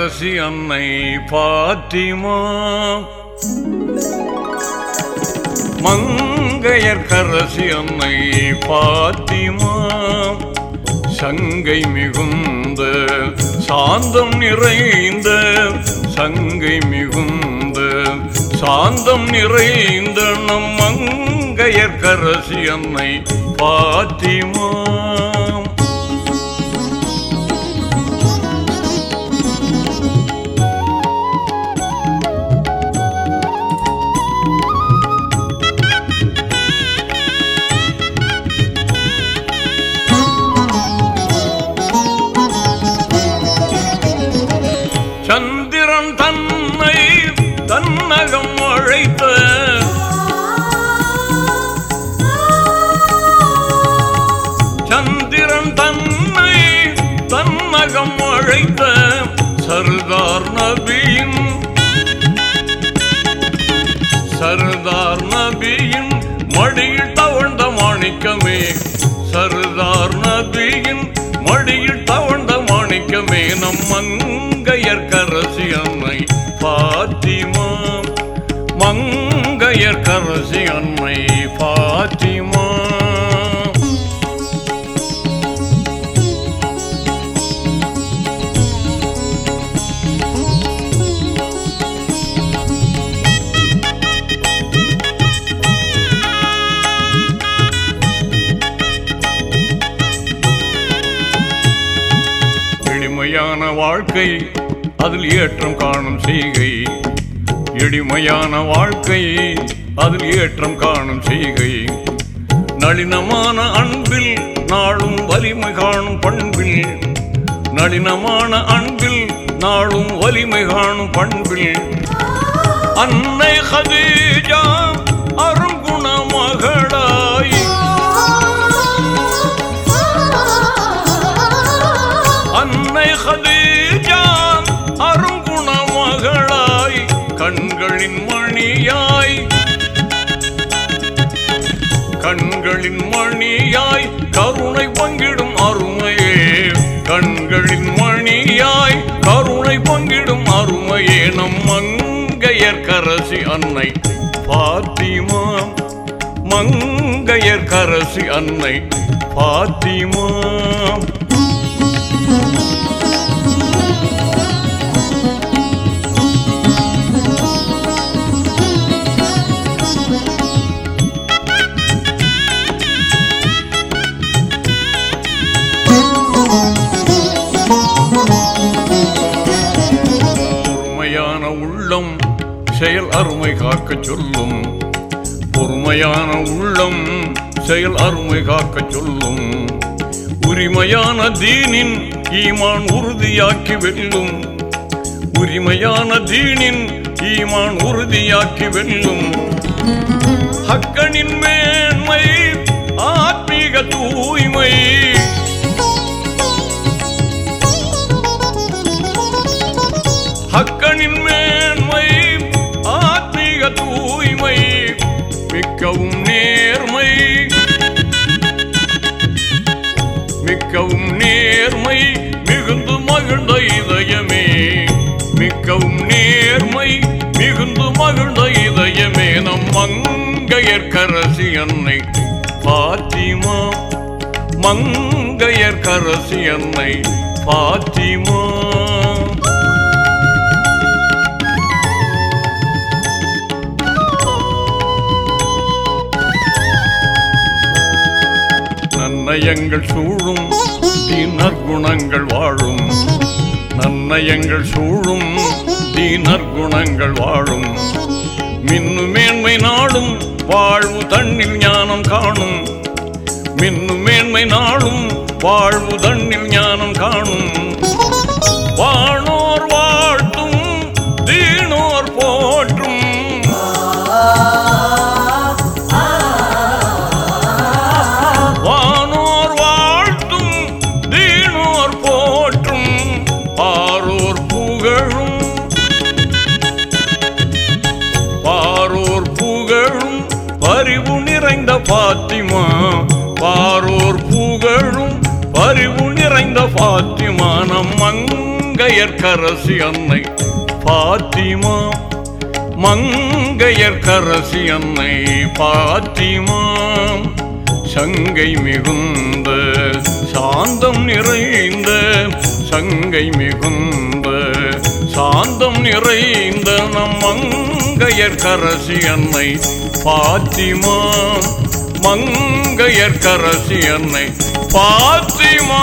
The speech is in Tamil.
அரசி அன்னை பாத்திமா. மங்கையர்கரசி அன்னை பாத்திமா. சங்கை மிகுந்த சாந்தம் நிறைந்த சங்கை மிகுந்த சாந்தம் நிறைந்த நம் மங்கையர்கரசி அன்னை பாத்திமா. தன்னகம் உழைப்பு. சந்திரன் தன்னை தன்னகம் உழைத்த சர்தார் நபியின் சர்தார் நபியின் மடியில் தவழ்ந்த மாணிக்கமே சர்தார் எளிமையான வாழ்க்கை அதில் ஏற்றம் காணும் செய்கை. எளிமையான வாழ்க்கை அதில் ஏற்றம் காணும் செய்கை. நளினமான அன்பில் நாளும் வலிமை காணும் பண்பில். நளினமான அன்பில் நாளும் வலிமை காணும் பண்பில். அன்னை ஹதீஜா அருள் கண்களின் மணியாய். கண்களின் மணியாய் கருணை பங்கிடும் அருமையே. கண்களின் மணியாய் கருணை பங்கிடும் அருமையே. நம் மங்கையர்க்கரசி அன்னை பாத்திமா. மங்கையர்க்கரசி அன்னை பாத்திமா. உள்ளம் செயல் அருமை காக்க சொல்லும். பொறுமையான உள்ளம் செயல் அருமை காக்க சொல்லும். உரிமையான தீனின் ஈமான் உறுதியாக்கி வெல்லும். உரிமையான தீனின் ஈமான் உறுதியாக்கி வெல்லும். ஹக்கனின் மிக்கவும் நேர்மை. மிக்கவும் நேர்மை மிகுந்து மகிழ்ந்த இதயமே. மிக்கவும் நேர்மை மிகுந்து மகிழ்ந்த இதயமே. நம் மங்கையற்கரசி அன்னை பாத்திமா. மங்கையற்கரசி அன்னை பாத்திமா. நன்னயங்கள் சூழும் தீனர் குணங்கள் வாழும். நன்னயங்கள் சூழும் தீனர் குணங்கள் வாழும். மின்னு மேன்மை நாளும் வாழ்வு தண்ணில் ஞானம் காணும். மின்னு மேன்மை நாளும் வாழ்வு தண்ணில் ஞானம் காணும். அறிவு நிறைந்த பாத்திமா நம் மங்கை அன்னை. பாத்திமா மங்கையற்கரசி அன்னை. பாத்திமா சங்கை மிகுந்த சாந்தம் நிறைந்த சங்கை மிகுந்த சாந்தம் நிறைந்த நம் மங்கையற்கரசி அன்னை. பாத்திமா மங்கையற்கரசி அன்னை. பாத்திமா